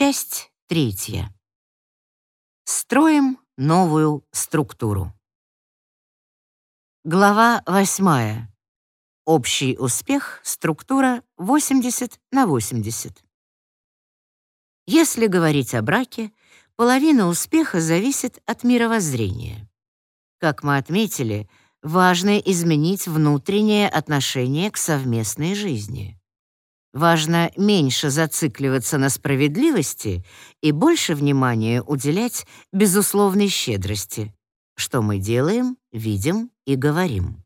Часть третья. Строим новую структуру. Глава восьмая. Общий успех, структура 80 на 80. Если говорить о браке, половина успеха зависит от мировоззрения. Как мы отметили, важно изменить внутреннее отношение к совместной жизни. Важно меньше зацикливаться на справедливости и больше внимания уделять безусловной щедрости, что мы делаем, видим и говорим.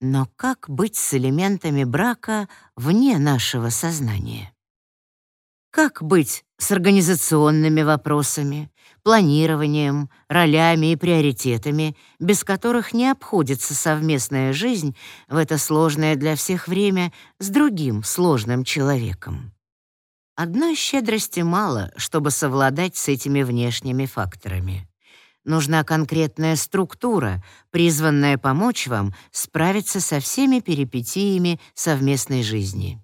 Но как быть с элементами брака вне нашего сознания? Как быть с организационными вопросами, планированием, ролями и приоритетами, без которых не обходится совместная жизнь в это сложное для всех время с другим сложным человеком? Одной щедрости мало, чтобы совладать с этими внешними факторами. Нужна конкретная структура, призванная помочь вам справиться со всеми перипетиями совместной жизни.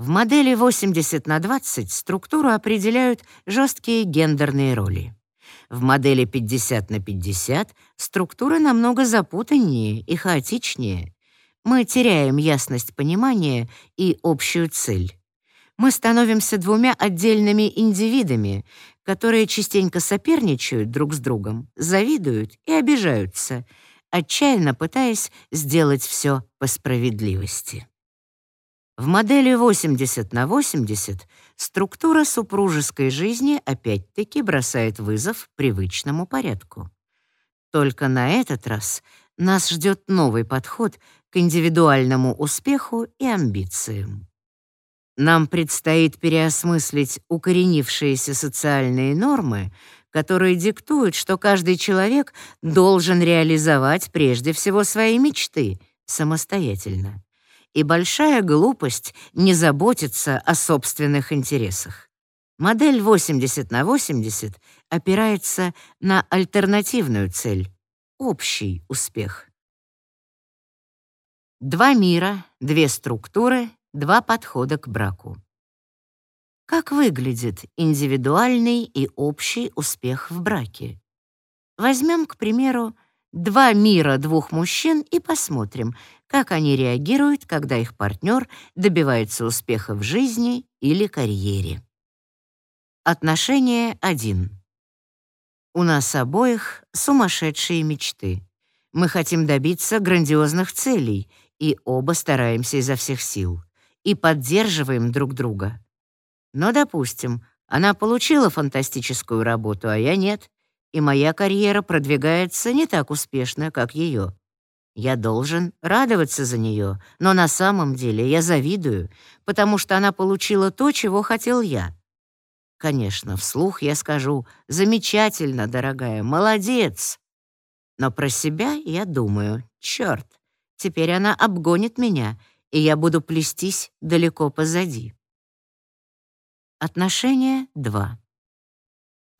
В модели 80 на 20 структуру определяют жесткие гендерные роли. В модели 50 на 50 структура намного запутаннее и хаотичнее. Мы теряем ясность понимания и общую цель. Мы становимся двумя отдельными индивидами, которые частенько соперничают друг с другом, завидуют и обижаются, отчаянно пытаясь сделать все по справедливости. В модели 80 на 80 структура супружеской жизни опять-таки бросает вызов привычному порядку. Только на этот раз нас ждет новый подход к индивидуальному успеху и амбициям. Нам предстоит переосмыслить укоренившиеся социальные нормы, которые диктуют, что каждый человек должен реализовать прежде всего свои мечты самостоятельно и большая глупость не заботиться о собственных интересах. Модель 80 на 80 опирается на альтернативную цель — общий успех. Два мира, две структуры, два подхода к браку. Как выглядит индивидуальный и общий успех в браке? Возьмем, к примеру, два мира двух мужчин и посмотрим, как они реагируют, когда их партнер добивается успеха в жизни или карьере. Отношение 1. У нас обоих сумасшедшие мечты. Мы хотим добиться грандиозных целей и оба стараемся изо всех сил и поддерживаем друг друга. Но, допустим, она получила фантастическую работу, а я нет, и моя карьера продвигается не так успешно, как ее. Я должен радоваться за нее, но на самом деле я завидую, потому что она получила то, чего хотел я. Конечно, вслух я скажу «Замечательно, дорогая, молодец!» Но про себя я думаю «Чёрт, теперь она обгонит меня, и я буду плестись далеко позади». Отношение 2.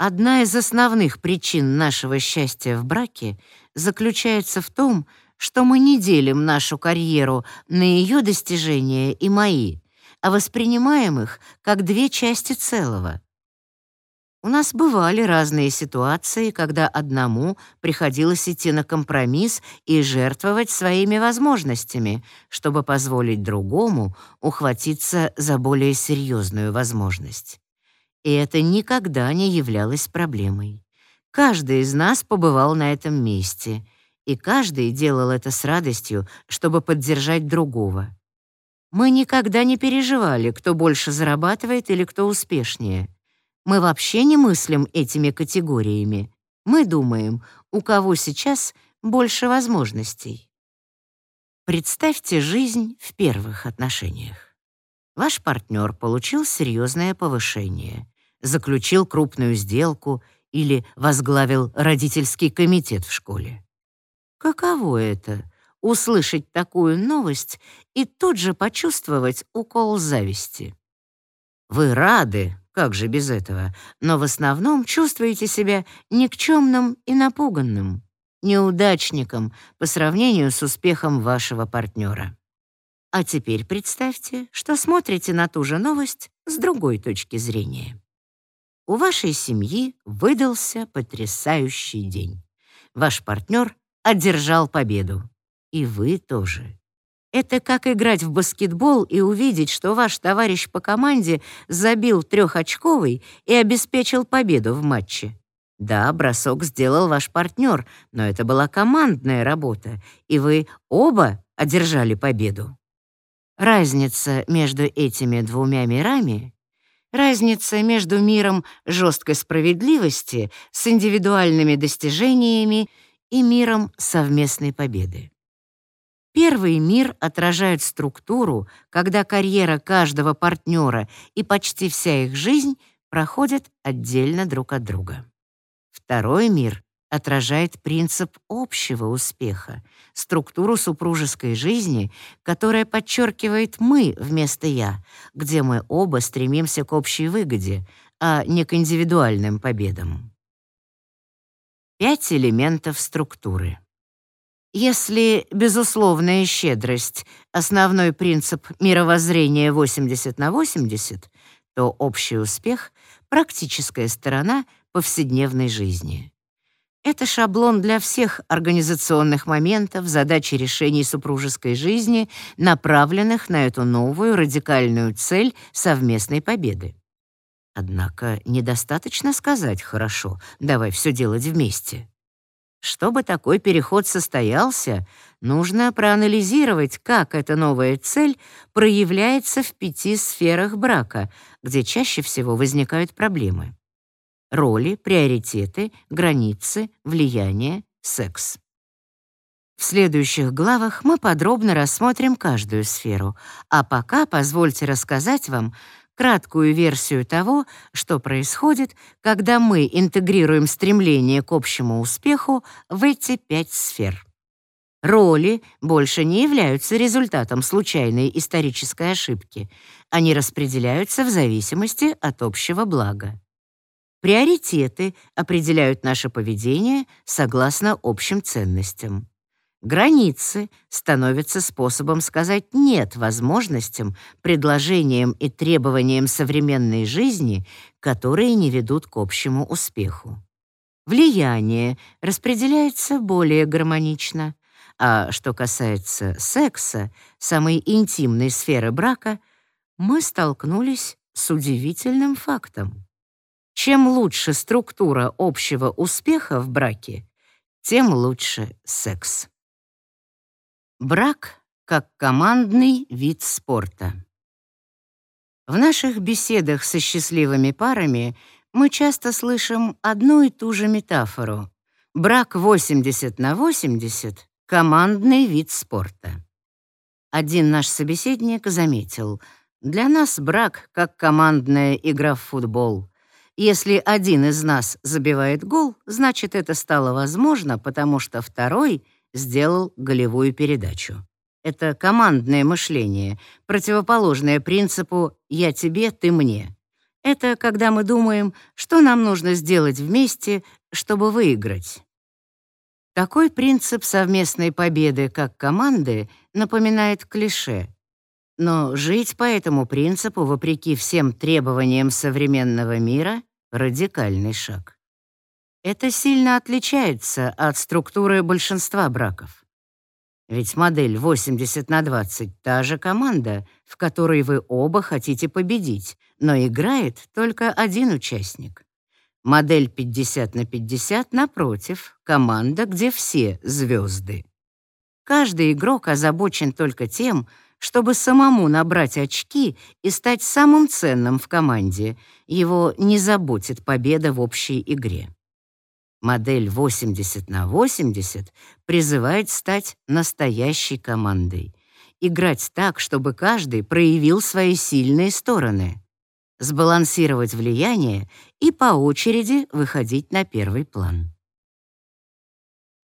Одна из основных причин нашего счастья в браке заключается в том, что мы не делим нашу карьеру на ее достижения и мои, а воспринимаем их как две части целого. У нас бывали разные ситуации, когда одному приходилось идти на компромисс и жертвовать своими возможностями, чтобы позволить другому ухватиться за более серьезную возможность. И это никогда не являлось проблемой. Каждый из нас побывал на этом месте, и каждый делал это с радостью, чтобы поддержать другого. Мы никогда не переживали, кто больше зарабатывает или кто успешнее. Мы вообще не мыслим этими категориями. Мы думаем, у кого сейчас больше возможностей. Представьте жизнь в первых отношениях. Ваш партнер получил серьезное повышение, заключил крупную сделку или возглавил родительский комитет в школе. Каково это — услышать такую новость и тут же почувствовать укол зависти? Вы рады, как же без этого, но в основном чувствуете себя никчемным и напуганным, неудачником по сравнению с успехом вашего партнера. А теперь представьте, что смотрите на ту же новость с другой точки зрения. У вашей семьи выдался потрясающий день. Ваш партнер одержал победу. И вы тоже. Это как играть в баскетбол и увидеть, что ваш товарищ по команде забил трехочковый и обеспечил победу в матче. Да, бросок сделал ваш партнер, но это была командная работа, и вы оба одержали победу. Разница между этими двумя мирами — разница между миром жесткой справедливости с индивидуальными достижениями и миром совместной победы. Первый мир отражает структуру, когда карьера каждого партнера и почти вся их жизнь проходят отдельно друг от друга. Второй мир отражает принцип общего успеха, структуру супружеской жизни, которая подчеркивает «мы» вместо «я», где мы оба стремимся к общей выгоде, а не к индивидуальным победам. Пять элементов структуры. Если безусловная щедрость — основной принцип мировоззрения 80 на 80, то общий успех — практическая сторона повседневной жизни. Это шаблон для всех организационных моментов, задач и решений супружеской жизни, направленных на эту новую радикальную цель совместной победы. Однако недостаточно сказать «хорошо, давай все делать вместе». Чтобы такой переход состоялся, нужно проанализировать, как эта новая цель проявляется в пяти сферах брака, где чаще всего возникают проблемы. Роли, приоритеты, границы, влияние, секс. В следующих главах мы подробно рассмотрим каждую сферу, а пока позвольте рассказать вам, краткую версию того, что происходит, когда мы интегрируем стремление к общему успеху в эти пять сфер. Роли больше не являются результатом случайной исторической ошибки. Они распределяются в зависимости от общего блага. Приоритеты определяют наше поведение согласно общим ценностям. Границы становятся способом сказать «нет» возможностям, предложениям и требованиям современной жизни, которые не ведут к общему успеху. Влияние распределяется более гармонично, а что касается секса, самой интимной сферы брака, мы столкнулись с удивительным фактом. Чем лучше структура общего успеха в браке, тем лучше секс. Брак как командный вид спорта. В наших беседах со счастливыми парами мы часто слышим одну и ту же метафору. Брак 80 на 80 — командный вид спорта. Один наш собеседник заметил, для нас брак как командная игра в футбол. Если один из нас забивает гол, значит, это стало возможно, потому что второй — сделал голевую передачу. Это командное мышление, противоположное принципу «я тебе, ты мне». Это когда мы думаем, что нам нужно сделать вместе, чтобы выиграть. Такой принцип совместной победы как команды напоминает клише. Но жить по этому принципу, вопреки всем требованиям современного мира, — радикальный шаг. Это сильно отличается от структуры большинства браков. Ведь модель 80 на 20 — та же команда, в которой вы оба хотите победить, но играет только один участник. Модель 50 на 50, напротив, команда, где все звезды. Каждый игрок озабочен только тем, чтобы самому набрать очки и стать самым ценным в команде. Его не заботит победа в общей игре. Модель 80 на 80 призывает стать настоящей командой. Играть так, чтобы каждый проявил свои сильные стороны. Сбалансировать влияние и по очереди выходить на первый план.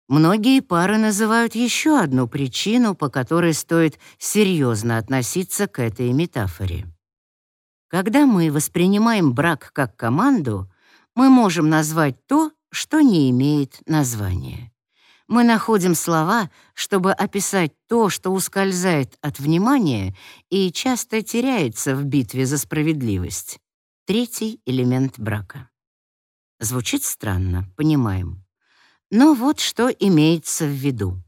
Многие пары называют еще одну причину, по которой стоит серьезно относиться к этой метафоре. Когда мы воспринимаем брак как команду, мы можем назвать то, что не имеет названия. мы находим слова, чтобы описать то, что ускользает от внимания и часто теряется в битве за справедливость. Третий элемент брака. Звучит странно, понимаем. Но вот что имеется в виду.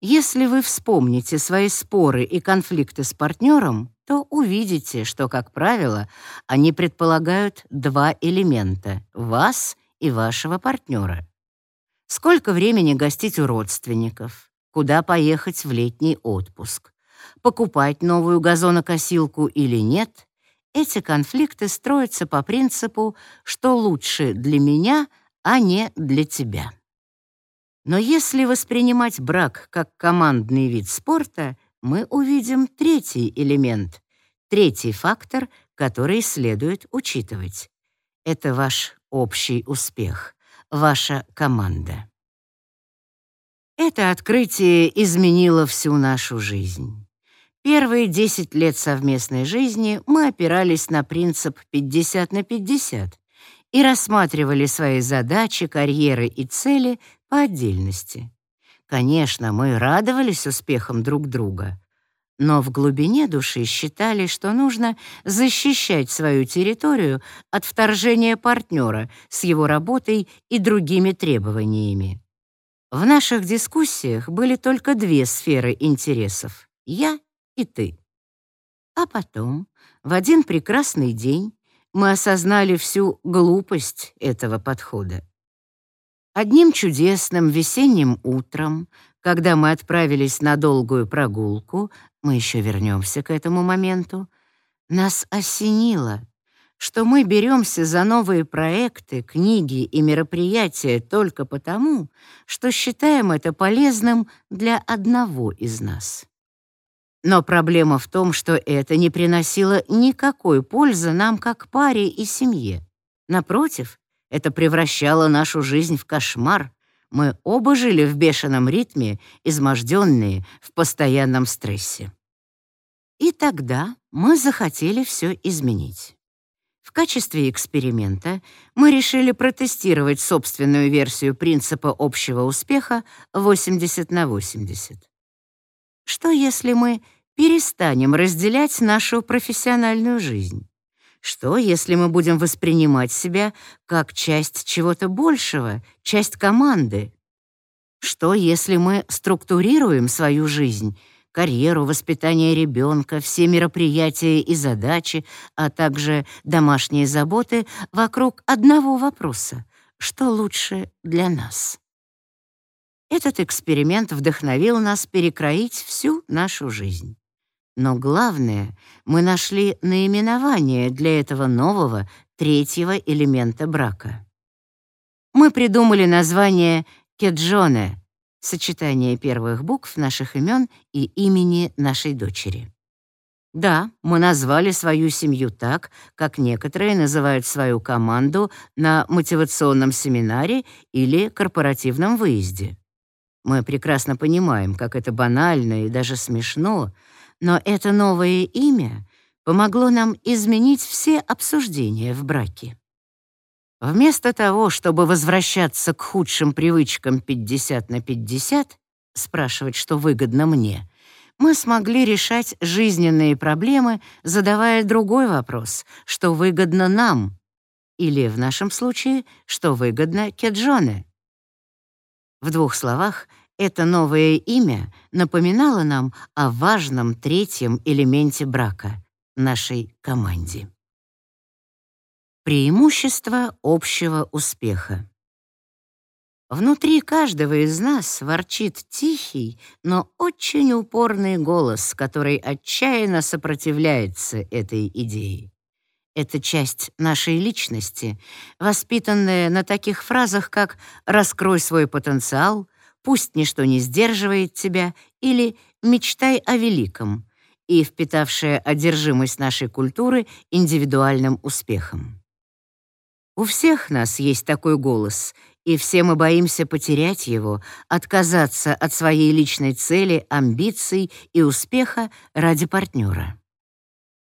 Если вы вспомните свои споры и конфликты с партнером, то увидите, что, как правило, они предполагают два элемента — вас и вашего партнера. Сколько времени гостить у родственников, куда поехать в летний отпуск, покупать новую газонокосилку или нет, эти конфликты строятся по принципу «что лучше для меня, а не для тебя». Но если воспринимать брак как командный вид спорта, мы увидим третий элемент, третий фактор, который следует учитывать. Это ваш общий успех, ваша команда. Это открытие изменило всю нашу жизнь. Первые 10 лет совместной жизни мы опирались на принцип 50 на 50 и рассматривали свои задачи, карьеры и цели по отдельности. Конечно, мы радовались успехам друг друга, но в глубине души считали, что нужно защищать свою территорию от вторжения партнера с его работой и другими требованиями. В наших дискуссиях были только две сферы интересов — я и ты. А потом, в один прекрасный день, мы осознали всю глупость этого подхода. Одним чудесным весенним утром, когда мы отправились на долгую прогулку, мы еще вернемся к этому моменту, нас осенило, что мы беремся за новые проекты, книги и мероприятия только потому, что считаем это полезным для одного из нас. Но проблема в том, что это не приносило никакой пользы нам как паре и семье. Напротив, это превращало нашу жизнь в кошмар. Мы оба жили в бешеном ритме, изможденные, в постоянном стрессе. И тогда мы захотели все изменить. В качестве эксперимента мы решили протестировать собственную версию принципа общего успеха 80 на 80. Что если мы перестанем разделять нашу профессиональную жизнь? Что, если мы будем воспринимать себя как часть чего-то большего, часть команды? Что, если мы структурируем свою жизнь, карьеру, воспитание ребенка, все мероприятия и задачи, а также домашние заботы вокруг одного вопроса — что лучше для нас? Этот эксперимент вдохновил нас перекроить всю нашу жизнь. Но главное, мы нашли наименование для этого нового, третьего элемента брака. Мы придумали название «Кеджоне» — сочетание первых букв наших имен и имени нашей дочери. Да, мы назвали свою семью так, как некоторые называют свою команду на мотивационном семинаре или корпоративном выезде. Мы прекрасно понимаем, как это банально и даже смешно — но это новое имя помогло нам изменить все обсуждения в браке. Вместо того, чтобы возвращаться к худшим привычкам 50 на 50, спрашивать, что выгодно мне, мы смогли решать жизненные проблемы, задавая другой вопрос, что выгодно нам, или, в нашем случае, что выгодно Кеджоне. В двух словах — это новое имя напоминало нам о важном третьем элементе брака — нашей команде. Преимущество общего успеха. Внутри каждого из нас ворчит тихий, но очень упорный голос, который отчаянно сопротивляется этой идее. Это часть нашей личности, воспитанная на таких фразах, как «раскрой свой потенциал», «Пусть ничто не сдерживает тебя» или «Мечтай о великом» и впитавшая одержимость нашей культуры индивидуальным успехом. У всех нас есть такой голос, и все мы боимся потерять его, отказаться от своей личной цели, амбиций и успеха ради партнера.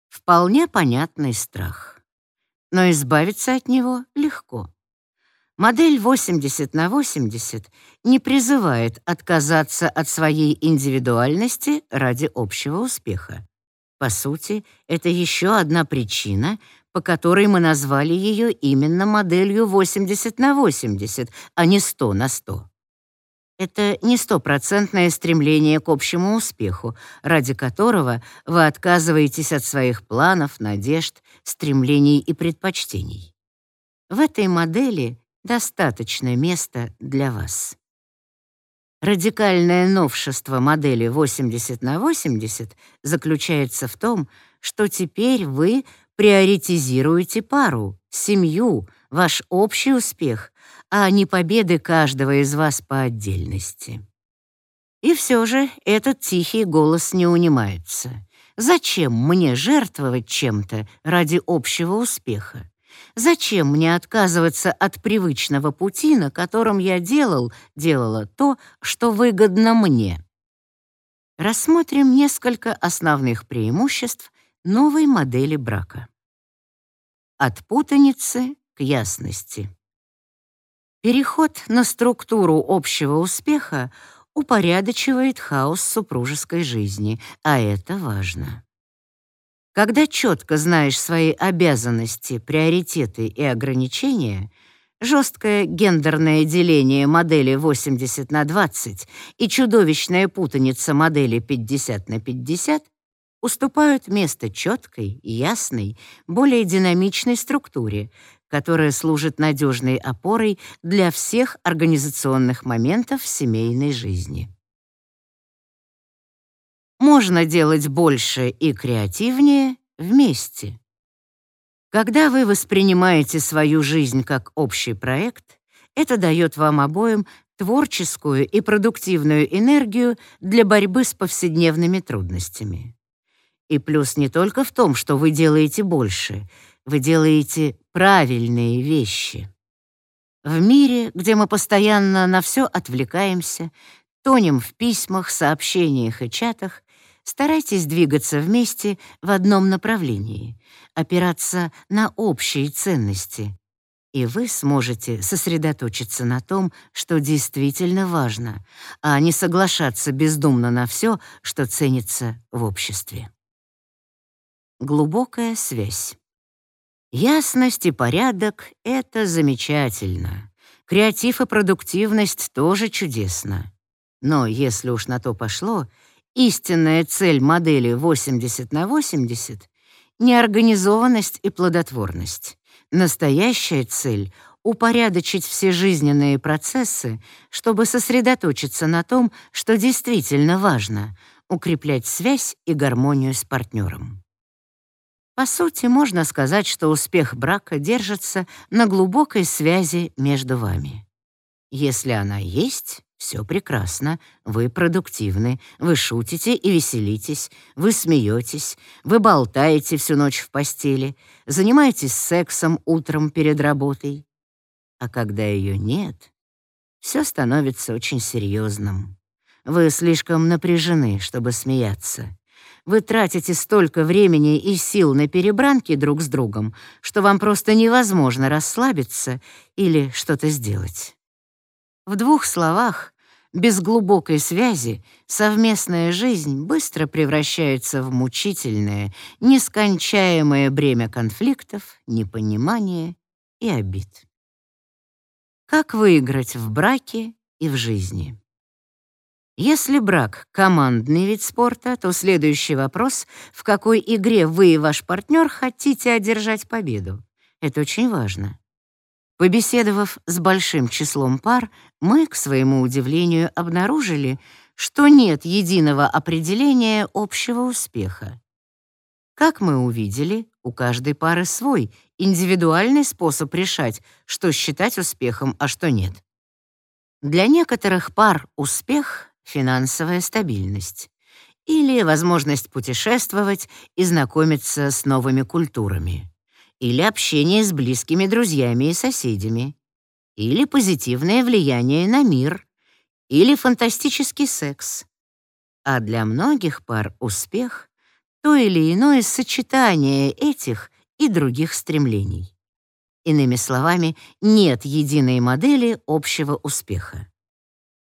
Вполне понятный страх. Но избавиться от него легко. Модель 80 на 80 не призывает отказаться от своей индивидуальности ради общего успеха. По сути, это еще одна причина, по которой мы назвали ее именно моделью 80 на 80, а не 100 на 100. Это не стопроцентное стремление к общему успеху, ради которого вы отказываетесь от своих планов, надежд, стремлений и предпочтений. В этой модели достаточно места для вас. Радикальное новшество модели 80 на 80 заключается в том, что теперь вы приоритизируете пару, семью, ваш общий успех, а не победы каждого из вас по отдельности. И все же этот тихий голос не унимается. Зачем мне жертвовать чем-то ради общего успеха? Зачем мне отказываться от привычного пути, на котором я делал, делала то, что выгодно мне? Рассмотрим несколько основных преимуществ новой модели брака. От путаницы к ясности. Переход на структуру общего успеха упорядочивает хаос супружеской жизни, а это важно. Когда четко знаешь свои обязанности, приоритеты и ограничения, жесткое гендерное деление модели 80 на 20 и чудовищная путаница модели 50 на 50 уступают место четкой, ясной, более динамичной структуре, которая служит надежной опорой для всех организационных моментов семейной жизни. Можно делать больше и креативнее вместе. Когда вы воспринимаете свою жизнь как общий проект, это дает вам обоим творческую и продуктивную энергию для борьбы с повседневными трудностями. И плюс не только в том, что вы делаете больше, вы делаете правильные вещи. В мире, где мы постоянно на все отвлекаемся, тонем в письмах, сообщениях и чатах, старайтесь двигаться вместе в одном направлении, опираться на общие ценности, и вы сможете сосредоточиться на том, что действительно важно, а не соглашаться бездумно на все, что ценится в обществе. Глубокая связь. Ясность и порядок — это замечательно. Креатив и продуктивность тоже чудесно. Но если уж на то пошло, истинная цель модели 80 на 80 — неорганизованность и плодотворность. Настоящая цель — упорядочить все жизненные процессы, чтобы сосредоточиться на том, что действительно важно — укреплять связь и гармонию с партнером. По сути, можно сказать, что успех брака держится на глубокой связи между вами. Если она есть, все прекрасно, вы продуктивны, вы шутите и веселитесь, вы смеетесь, вы болтаете всю ночь в постели, занимаетесь сексом утром перед работой. А когда ее нет, все становится очень серьезным. Вы слишком напряжены, чтобы смеяться. Вы тратите столько времени и сил на перебранки друг с другом, что вам просто невозможно расслабиться или что-то сделать. В двух словах, без глубокой связи совместная жизнь быстро превращается в мучительное, нескончаемое бремя конфликтов, непонимания и обид. Как выиграть в браке и в жизни? Если брак — командный вид спорта, то следующий вопрос — в какой игре вы и ваш партнер хотите одержать победу? Это очень важно. Побеседовав с большим числом пар, мы, к своему удивлению, обнаружили, что нет единого определения общего успеха. Как мы увидели, у каждой пары свой, индивидуальный способ решать, что считать успехом, а что нет. Для некоторых пар успех финансовая стабильность или возможность путешествовать и знакомиться с новыми культурами, или общение с близкими друзьями и соседями, или позитивное влияние на мир, или фантастический секс. А для многих пар успех — то или иное сочетание этих и других стремлений. Иными словами, нет единой модели общего успеха.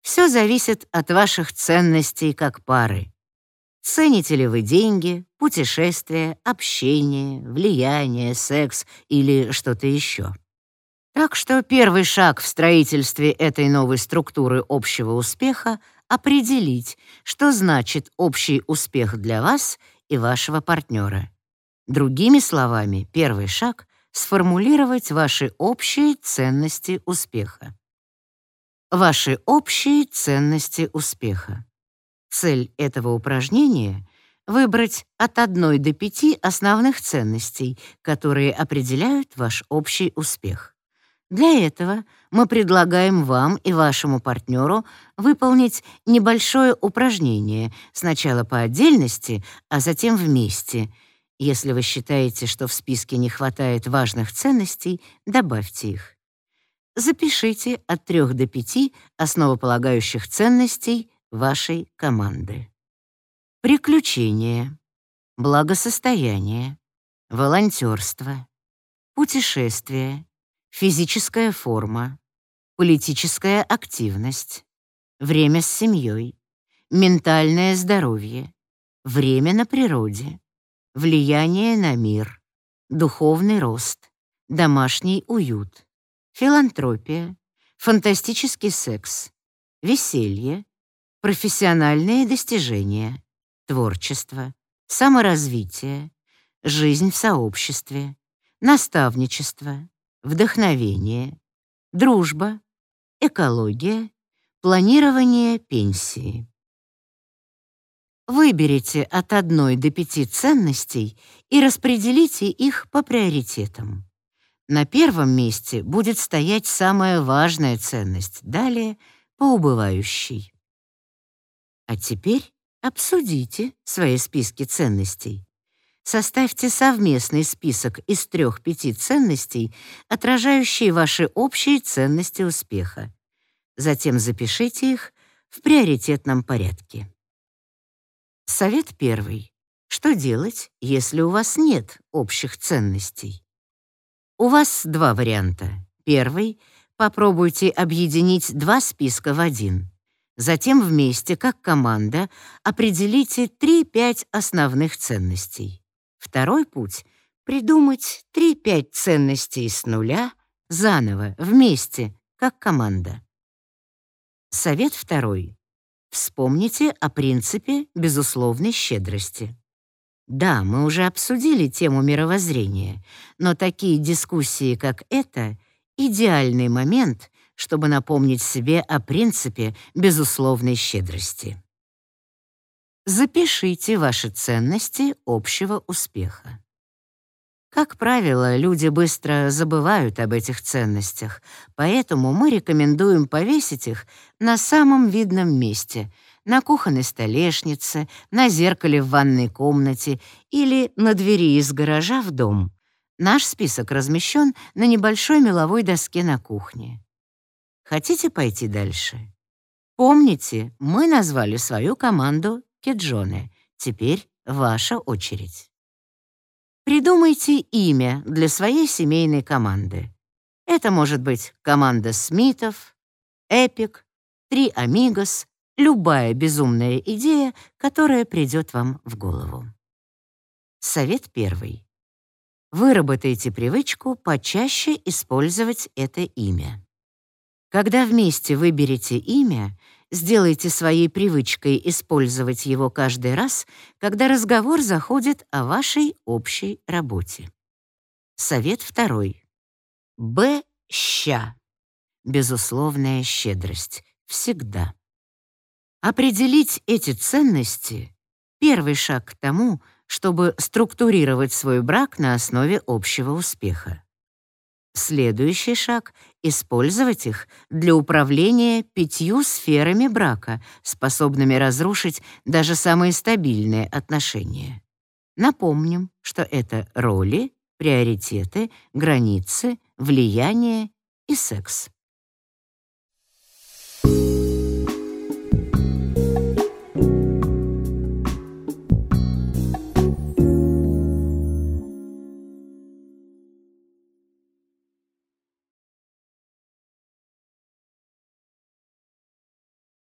Все зависит от ваших ценностей как пары. Цените ли вы деньги, путешествия, общение, влияние, секс или что-то еще? Так что первый шаг в строительстве этой новой структуры общего успеха — определить, что значит общий успех для вас и вашего партнера. Другими словами, первый шаг — сформулировать ваши общие ценности успеха. Ваши общие ценности успеха. Цель этого упражнения — выбрать от одной до пяти основных ценностей, которые определяют ваш общий успех. Для этого мы предлагаем вам и вашему партнеру выполнить небольшое упражнение, сначала по отдельности, а затем вместе. Если вы считаете, что в списке не хватает важных ценностей, добавьте их. Запишите от 3 до 5 основополагающих ценностей вашей команды. Приключения, благосостояние, волонтерство, путешествия, физическая форма, политическая активность, время с семьей, ментальное здоровье, время на природе, влияние на мир, духовный рост, домашний уют, филантропия, фантастический секс, веселье, профессиональные достижения, творчество, саморазвитие, жизнь в сообществе, наставничество, вдохновение, дружба, экология, планирование пенсии. Выберите от одной до пяти ценностей и распределите их по приоритетам. На первом месте будет стоять самая важная ценность, далее — по убывающей. А теперь обсудите свои списки ценностей. Составьте совместный список из трех-пяти ценностей, отражающие ваши общие ценности успеха. Затем запишите их в приоритетном порядке. Совет первый. Что делать, если у вас нет общих ценностей? У вас два варианта. Первый — попробуйте объединить два списка в один. Затем вместе, как команда, определите 3-5 основных ценностей. Второй путь — придумать 3-5 ценностей с нуля заново, вместе, как команда. Совет второй. Вспомните о принципе безусловной щедрости. Да, мы уже обсудили тему мировоззрения, но такие дискуссии, как эта, идеальный момент, чтобы напомнить себе о принципе безусловной щедрости. Запишите ваши ценности общего успеха. Как правило, люди быстро забывают об этих ценностях, поэтому мы рекомендуем повесить их на самом видном месте — на кухонной столешнице, на зеркале в ванной комнате или на двери из гаража в дом. Наш список размещен на небольшой меловой доске на кухне. Хотите пойти дальше? Помните, мы назвали свою команду Кеджоне. Теперь ваша очередь. Придумайте имя для своей семейной команды. Это может быть команда Смитов, Эпик, Три Амигос, любая безумная идея, которая придет вам в голову. Совет первый. Выработайте привычку почаще использовать это имя. Когда вместе выберете имя, Сделайте своей привычкой использовать его каждый раз, когда разговор заходит о вашей общей работе. Совет второй. Б. Ща. Безусловная щедрость. Всегда. Определить эти ценности — первый шаг к тому, чтобы структурировать свой брак на основе общего успеха. Следующий шаг — использовать их для управления пятью сферами брака, способными разрушить даже самые стабильные отношения. Напомним, что это роли, приоритеты, границы, влияние и секс.